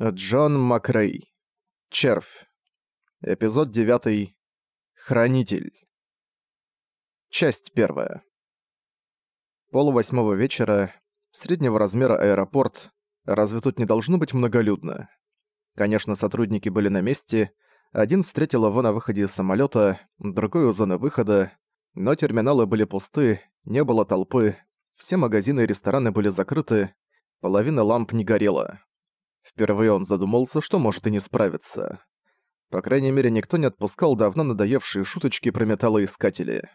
Джон Макрей. Червь. Эпизод 9. Хранитель. Часть первая. Пол восьмого вечера. Среднего размера аэропорт. Разве тут не должно быть многолюдно? Конечно, сотрудники были на месте. Один встретил его на выходе из самолета, другой у зоны выхода. Но терминалы были пусты, не было толпы. Все магазины и рестораны были закрыты. Половина ламп не горела. Впервые он задумался, что может и не справиться. По крайней мере, никто не отпускал давно надоевшие шуточки про металлоискатели.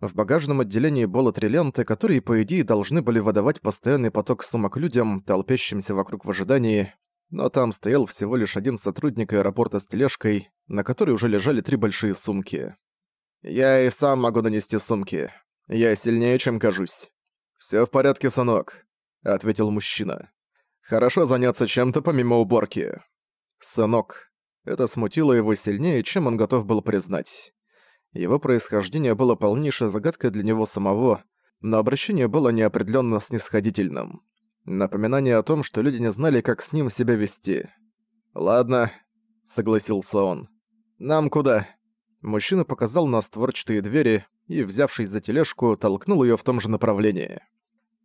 В багажном отделении было три ленты, которые, по идее, должны были выдавать постоянный поток сумок людям, толпящимся вокруг в ожидании, но там стоял всего лишь один сотрудник аэропорта с тележкой, на которой уже лежали три большие сумки. «Я и сам могу нанести сумки. Я сильнее, чем кажусь». «Всё в порядке, сынок», — ответил мужчина. Хорошо заняться чем-то помимо уборки. Сынок. Это смутило его сильнее, чем он готов был признать. Его происхождение было полнейшей загадкой для него самого, но обращение было неопределенно снисходительным. Напоминание о том, что люди не знали, как с ним себя вести. «Ладно», — согласился он. «Нам куда?» Мужчина показал на створчатые двери и, взявшись за тележку, толкнул ее в том же направлении.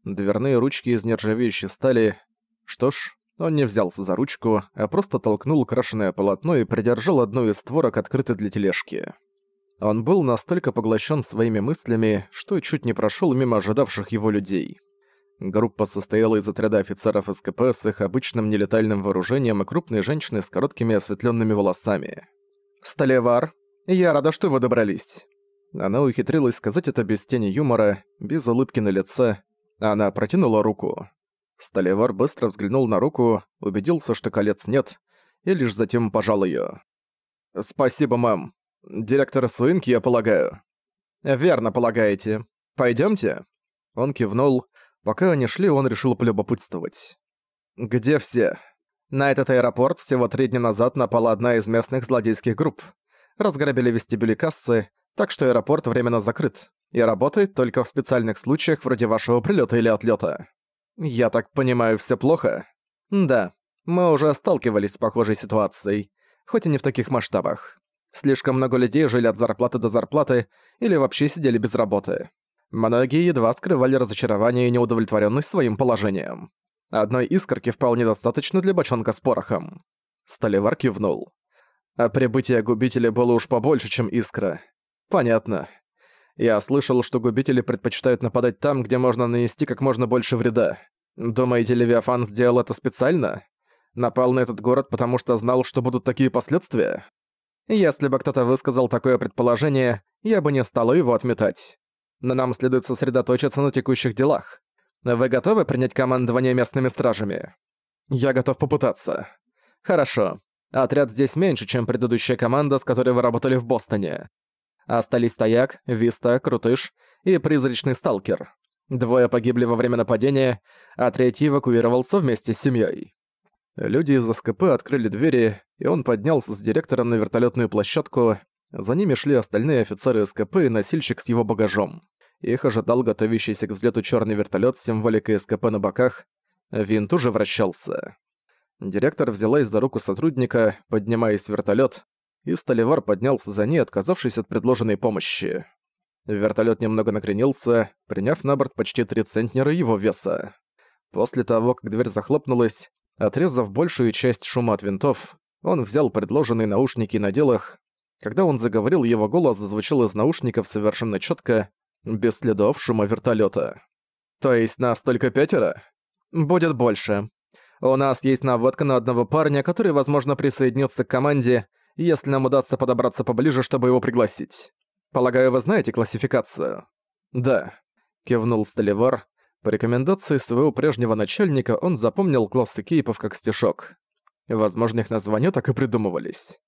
Дверные ручки из нержавеющей стали, что ж, он не взялся за ручку, а просто толкнул крашеное полотно и придержал одну из створок, открытой для тележки. Он был настолько поглощен своими мыслями, что чуть не прошел мимо ожидавших его людей. Группа состояла из отряда офицеров СКП с их обычным нелетальным вооружением и крупной женщины с короткими осветленными волосами. «Столевар, я рада, что вы добрались». Она ухитрилась сказать это без тени юмора, без улыбки на лице. Она протянула руку. Столевар быстро взглянул на руку, убедился, что колец нет, и лишь затем пожал её. «Спасибо, мэм. Директор Суинки, я полагаю». «Верно полагаете. Пойдёмте?» Он кивнул. Пока они шли, он решил полюбопытствовать. «Где все?» На этот аэропорт всего три дня назад напала одна из местных злодейских групп. Разграбили вестибюли кассы, так что аэропорт временно закрыт и работает только в специальных случаях вроде вашего прилёта или отлёта. «Я так понимаю, все плохо?» «Да, мы уже сталкивались с похожей ситуацией, хоть и не в таких масштабах. Слишком много людей жили от зарплаты до зарплаты или вообще сидели без работы. Многие едва скрывали разочарование и неудовлетворенность своим положением. Одной искорки вполне достаточно для бочонка с порохом. Столевар кивнул. А прибытие губителя было уж побольше, чем искра. Понятно. Я слышал, что губители предпочитают нападать там, где можно нанести как можно больше вреда. Думаете, Левиафан сделал это специально? Напал на этот город, потому что знал, что будут такие последствия? Если бы кто-то высказал такое предположение, я бы не стала его отметать. Но нам следует сосредоточиться на текущих делах. Вы готовы принять командование местными стражами? Я готов попытаться. Хорошо. Отряд здесь меньше, чем предыдущая команда, с которой вы работали в Бостоне. Остались Стояк, Виста, Крутыш и призрачный сталкер. Двое погибли во время нападения, а третий эвакуировался вместе с семьей. Люди из СКП открыли двери, и он поднялся с директором на вертолетную площадку. За ними шли остальные офицеры СКП и носильщик с его багажом. Их ожидал готовящийся к взлету черный вертолет с символикой СКП на боках. Винт уже вращался. Директор взялась за руку сотрудника, поднимаясь в вертолет, и Столивар поднялся за ней, отказавшись от предложенной помощи. Вертолет немного накренился, приняв на борт почти три центнера его веса. После того, как дверь захлопнулась, отрезав большую часть шума от винтов, он взял предложенные наушники и надел их. Когда он заговорил, его голос зазвучал из наушников совершенно четко, без следов шума вертолета. «То есть нас только пятеро?» «Будет больше. У нас есть наводка на одного парня, который, возможно, присоединится к команде, если нам удастся подобраться поближе, чтобы его пригласить. Полагаю, вы знаете классификацию?» «Да», — кивнул Столивар. По рекомендации своего прежнего начальника он запомнил классы кейпов как стишок. Возможно, их названия так и придумывались.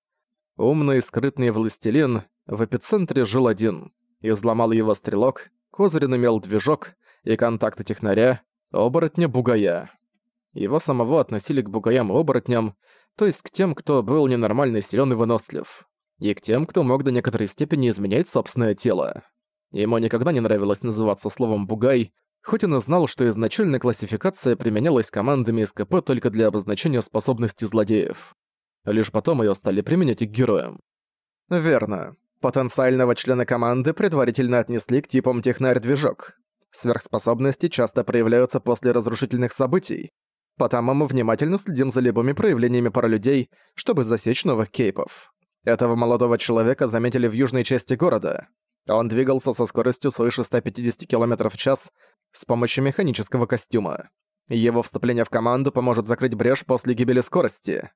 Умный, скрытный властелин, в эпицентре жил один. Изломал его стрелок, Козырин имел движок и контакты технаря, оборотня бугая. Его самого относили к бугаям и оборотням, то есть к тем, кто был ненормально силен и вынослив, и к тем, кто мог до некоторой степени изменять собственное тело. Ему никогда не нравилось называться словом «бугай», хоть он и знал, что изначально классификация применялась командами СКП только для обозначения способностей злодеев. Лишь потом ее стали применять и к героям. Верно. Потенциального члена команды предварительно отнесли к типам технарь-движок. Сверхспособности часто проявляются после разрушительных событий, потому мы внимательно следим за любыми проявлениями паралюдей, чтобы засечь новых кейпов. Этого молодого человека заметили в южной части города. Он двигался со скоростью свыше 150 км в час с помощью механического костюма. Его вступление в команду поможет закрыть брешь после гибели скорости,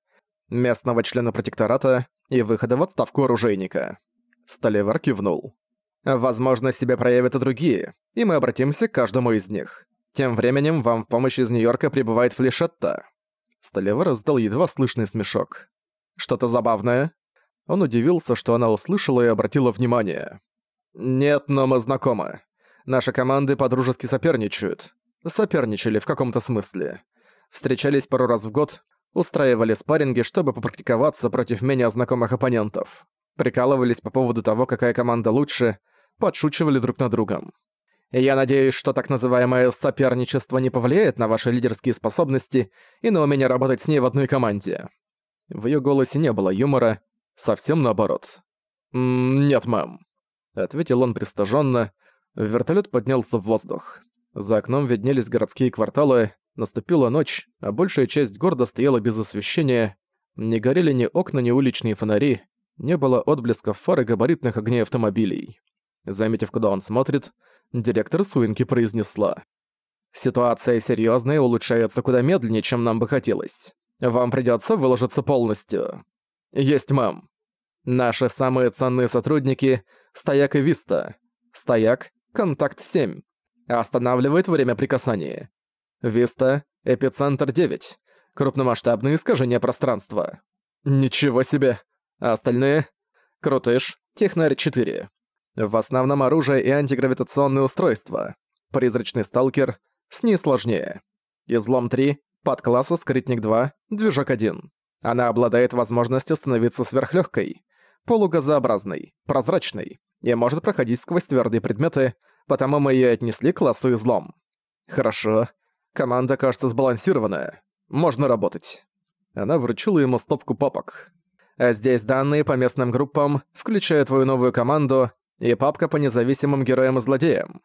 местного члена протектората и выхода в отставку оружейника. Столивар кивнул. Возможно, себя проявят и другие, и мы обратимся к каждому из них. Тем временем вам в помощь из Нью-Йорка прибывает Флешетта. Столивар издал едва слышный смешок. Что-то забавное? Он удивился, что она услышала и обратила внимание. «Нет, но мы знакомы. Наши команды подружески соперничают. Соперничали в каком-то смысле. Встречались пару раз в год, устраивали спарринги, чтобы попрактиковаться против менее знакомых оппонентов. Прикалывались по поводу того, какая команда лучше, подшучивали друг над другом. Я надеюсь, что так называемое соперничество не повлияет на ваши лидерские способности и на умение работать с ней в одной команде. В её голосе не было юмора, совсем наоборот. «Нет, мэм», — ответил он пристыженно. Вертолёт поднялся в воздух. За окном виднелись городские кварталы, наступила ночь, а большая часть города стояла без освещения. Не горели ни окна, ни уличные фонари, не было отблесков фар и габаритных огней автомобилей. Заметив, куда он смотрит, директор Суинки произнесла. «Ситуация серьёзная и улучшается куда медленнее, чем нам бы хотелось. Вам придётся выложиться полностью». «Есть, мам. Наши самые ценные сотрудники — Стояк и Виста. Стояк — Контакт 7. Останавливает время при касании. Виста — Эпицентр 9. Крупномасштабные искажения пространства. Ничего себе. А остальные — Крутыш, Технарь 4. В основном оружие и антигравитационные устройства. Призрачный сталкер, с ней сложнее. Излом 3, подкласса Скрытник 2, движок 1. Она обладает возможностью становиться сверхлёгкой, полугазообразной, прозрачной и может проходить сквозь твердые предметы, потому мы её отнесли к классу излом. Хорошо. Команда кажется сбалансированная. Можно работать. Она вручила ему стопку папок. А здесь данные по местным группам, включая твою новую команду, и папка по независимым героям и злодеям.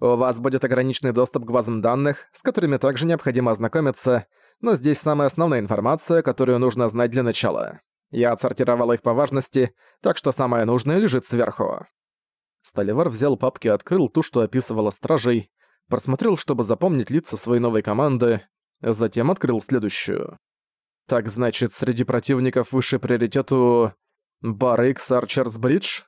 У вас будет ограниченный доступ к базам данных, с которыми также необходимо ознакомиться, но здесь самая основная информация, которую нужно знать для начала. Я отсортировала их по важности, так что самое нужное лежит сверху. Столивар взял папки и открыл ту, что описывала стражей, просмотрел, чтобы запомнить лица своей новой команды, затем открыл следующую. Так значит, среди противников высший приоритет у... Икс Арчерс Бридж?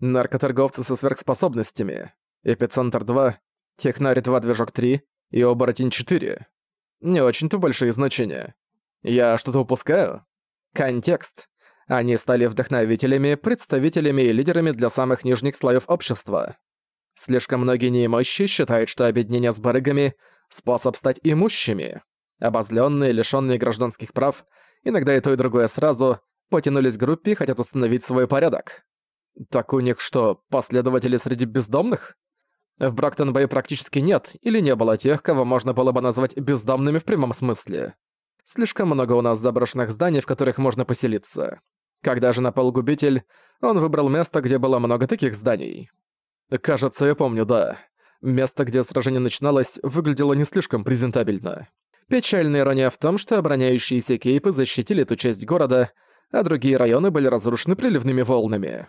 Наркоторговцы со сверхспособностями. Эпицентр 2, Технари 2 Движок 3 и Оборотень 4. Не очень-то большие значения. Я что-то упускаю? Контекст. Они стали вдохновителями, представителями и лидерами для самых нижних слоев общества. Слишком многие неимущие считают, что объединение с барыгами — способ стать имущими. Обозленные, лишённые гражданских прав, иногда и то и другое сразу, потянулись к группе и хотят установить свой порядок. Так у них что, последователи среди бездомных? В Брактон-Бэй практически нет или не было тех, кого можно было бы назвать бездомными в прямом смысле. Слишком много у нас заброшенных зданий, в которых можно поселиться. Когда же напал губитель, он выбрал место, где было много таких зданий. Кажется, я помню, да. Место, где сражение начиналось, выглядело не слишком презентабельно. Печальная ирония в том, что обороняющиеся кейпы защитили эту часть города, а другие районы были разрушены приливными волнами.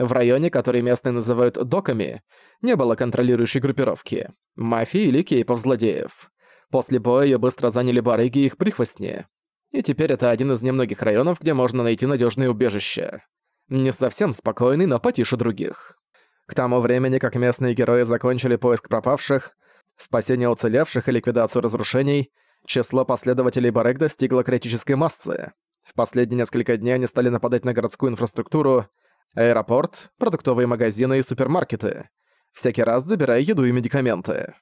В районе, который местные называют «доками», не было контролирующей группировки, мафии или кейпов-злодеев. После боя её быстро заняли барыги и их прихвостни. И теперь это один из немногих районов, где можно найти надёжные убежища. Не совсем спокойный, но потише других. К тому времени, как местные герои закончили поиск пропавших, спасение уцелевших и ликвидацию разрушений, число последователей Барек достигло критической массы. В последние несколько дней они стали нападать на городскую инфраструктуру, Аэропорт, продуктовые магазины и супермаркеты. Всякий раз забирая еду и медикаменты.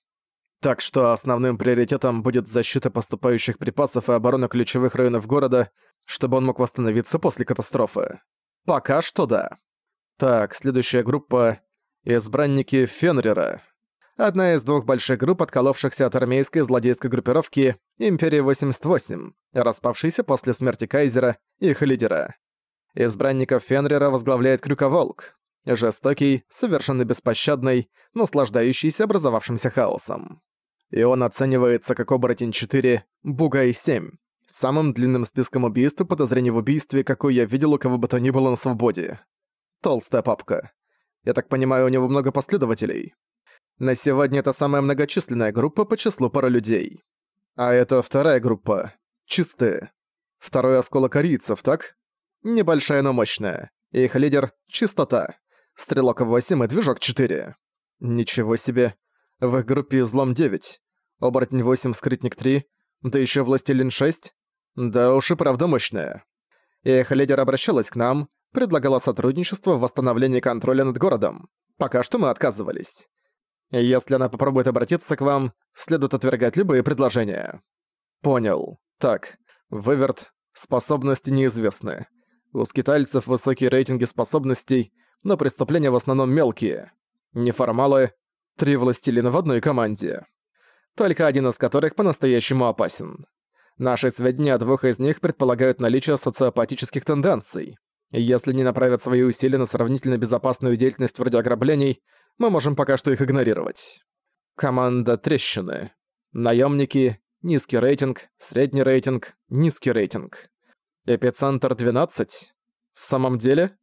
Так что основным приоритетом будет защита поступающих припасов и оборона ключевых районов города, чтобы он мог восстановиться после катастрофы. Пока что да. Так, следующая группа — избранники Фенрера. одна из двух больших групп, отколовшихся от армейской злодейской группировки Империи 88, распавшейся после смерти Кайзера их лидера. Избранников Фенрира возглавляет Крюковолк, жестокий, совершенно беспощадный, наслаждающийся образовавшимся хаосом. И он оценивается как оборотень 4, Бугай 7, самым длинным списком убийств и подозрений в убийстве, какой я видел у кого бы то ни было на свободе. Толстая папка. Я так понимаю, у него много последователей. На сегодня это самая многочисленная группа по числу пара людей. А это вторая группа. Чистые. Второй осколок арийцев, так? Небольшая, но мощная. Их лидер — Чистота. Стрелок 8 и Движок 4. Ничего себе. В их группе Злом 9. Оборотень 8, Скрытник 3. Да еще Властелин 6. Да уж и правда мощная. Их лидер обращалась к нам, предлагала сотрудничество в восстановлении контроля над городом. Пока что мы отказывались. Если она попробует обратиться к вам, следует отвергать любые предложения. Понял. Так, выверт, способности неизвестны. У скитальцев высокие рейтинги способностей, но преступления в основном мелкие. Неформалы — три властелина в одной команде. Только один из которых по-настоящему опасен. Наши сведения о двух из них предполагают наличие социопатических тенденций. Если не направят свои усилия на сравнительно безопасную деятельность вроде ограблений, мы можем пока что их игнорировать. Команда трещины. Наемники, низкий рейтинг, средний рейтинг, низкий рейтинг. Эпицентр 12. В самом деле,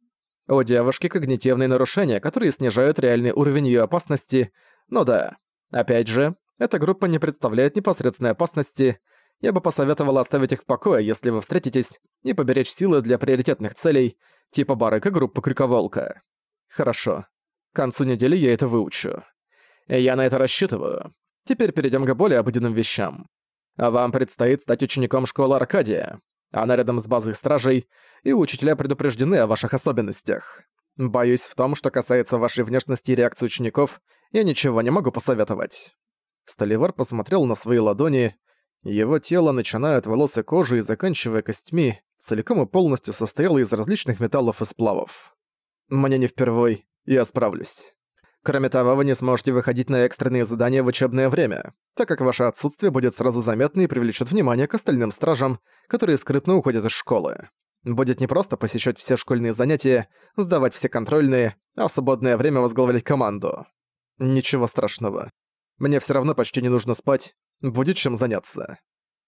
у девушки когнитивные нарушения, которые снижают реальный уровень ее опасности, но да, опять же, эта группа не представляет непосредственной опасности, я бы посоветовала оставить их в покое, если вы встретитесь, и поберечь силы для приоритетных целей, типа барыка группы Крюковолка. Хорошо. К концу недели я это выучу. Я на это рассчитываю. Теперь перейдем к более обыденным вещам. Вам предстоит стать учеником школы Аркадия. Она рядом с базой стражей, и учителя предупреждены о ваших особенностях. Боюсь, в том, что касается вашей внешности и реакции учеников, я ничего не могу посоветовать». Столивар посмотрел на свои ладони. Его тело, начиная от волос и кожи и заканчивая костьми, целиком и полностью состояло из различных металлов и сплавов. «Мне не впервой, я справлюсь. Кроме того, вы не сможете выходить на экстренные задания в учебное время, так как ваше отсутствие будет сразу заметно и привлечет внимание к остальным стражам, которые скрытно уходят из школы. Будет не просто посещать все школьные занятия, сдавать все контрольные, а в свободное время возглавлять команду. Ничего страшного. Мне все равно почти не нужно спать, будет чем заняться.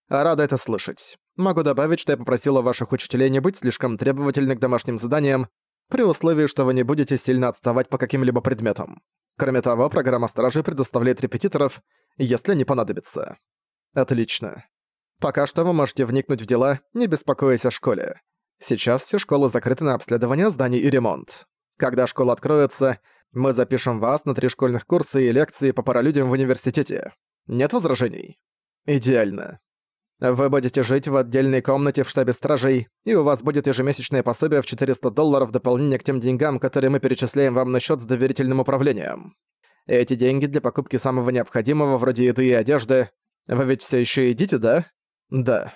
Рада это слышать. Могу добавить, что я попросила ваших учителей не быть слишком требовательны к домашним заданиям, при условии, что вы не будете сильно отставать по каким-либо предметам. Кроме того, программа Стражи предоставляет репетиторов, если не понадобится. Отлично. Пока что вы можете вникнуть в дела, не беспокоясь о школе. Сейчас все школы закрыты на обследование зданий и ремонт. Когда школа откроется, мы запишем вас на три школьных курса и лекции по паралюдям в университете. Нет возражений? Идеально. Вы будете жить в отдельной комнате в штабе стражей, и у вас будет ежемесячное пособие в 400 долларов в дополнение к тем деньгам, которые мы перечисляем вам на счет с доверительным управлением. Эти деньги для покупки самого необходимого, вроде еды и одежды. Вы ведь все еще едите, да? Да.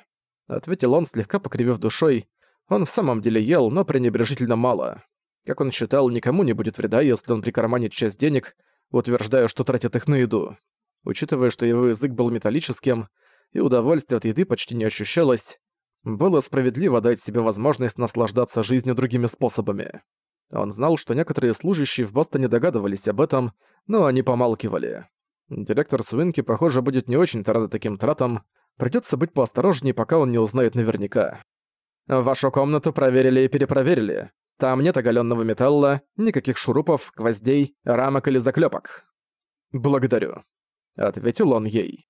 Ответил он, слегка покривив душой. Он в самом деле ел, но пренебрежительно мало. Как он считал, никому не будет вреда, если он прикарманит часть денег, утверждая, что тратит их на еду. Учитывая, что его язык был металлическим, и удовольствие от еды почти не ощущалось, было справедливо дать себе возможность наслаждаться жизнью другими способами. Он знал, что некоторые служащие в Бостоне догадывались об этом, но они помалкивали. Директор Свинки, похоже, будет не очень-то рад таким тратам, придётся быть поосторожнее, пока он не узнает наверняка. Вашу комнату проверили и перепроверили. Там нет оголенного металла, никаких шурупов, гвоздей, рамок или заклепок. «Благодарю», — ответил он ей.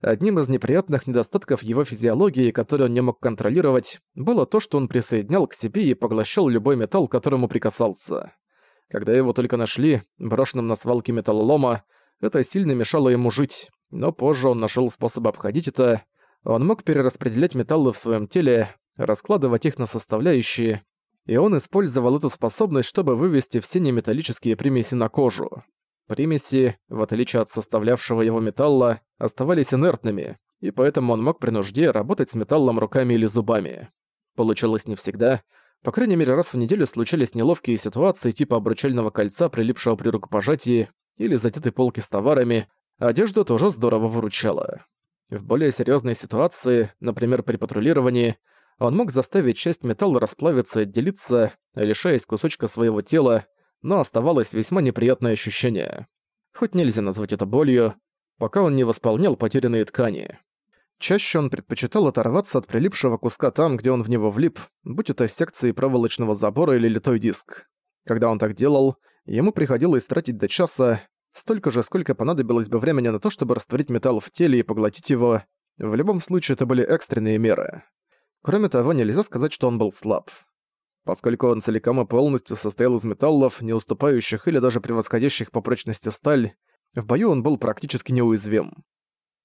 Одним из неприятных недостатков его физиологии, который он не мог контролировать, было то, что он присоединял к себе и поглощал любой металл, к которому прикасался. Когда его только нашли, брошенным на свалке металлолома, это сильно мешало ему жить, но позже он нашел способ обходить это. Он мог перераспределять металлы в своем теле, раскладывать их на составляющие, и он использовал эту способность, чтобы вывести все неметаллические примеси на кожу. Примеси, в отличие от составлявшего его металла, оставались инертными, и поэтому он мог при нужде работать с металлом руками или зубами. Получалось не всегда. По крайней мере, раз в неделю случались неловкие ситуации типа обручального кольца, прилипшего при рукопожатии, или задеты полки с товарами, одежда тоже здорово выручала. В более серьезной ситуации, например, при патрулировании, он мог заставить часть металла расплавиться и отделиться, лишаясь кусочка своего тела, но оставалось весьма неприятное ощущение. Хоть нельзя назвать это болью, пока он не восполнял потерянные ткани. Чаще он предпочитал оторваться от прилипшего куска там, где он в него влип, будь это секции проволочного забора или литой диск. Когда он так делал, ему приходилось тратить до часа, столько же, сколько понадобилось бы времени на то, чтобы растворить металл в теле и поглотить его. В любом случае, это были экстренные меры. Кроме того, нельзя сказать, что он был слаб. Поскольку он целиком и полностью состоял из металлов, не уступающих или даже превосходящих по прочности сталь, в бою он был практически неуязвим.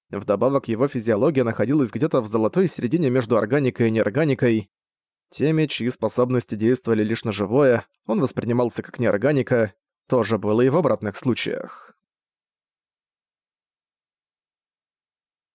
Вдобавок его физиология находилась где-то в золотой середине между органикой и неорганикой. Теми, чьи способности действовали лишь на живое, он воспринимался как неорганика, тоже было и в обратных случаях.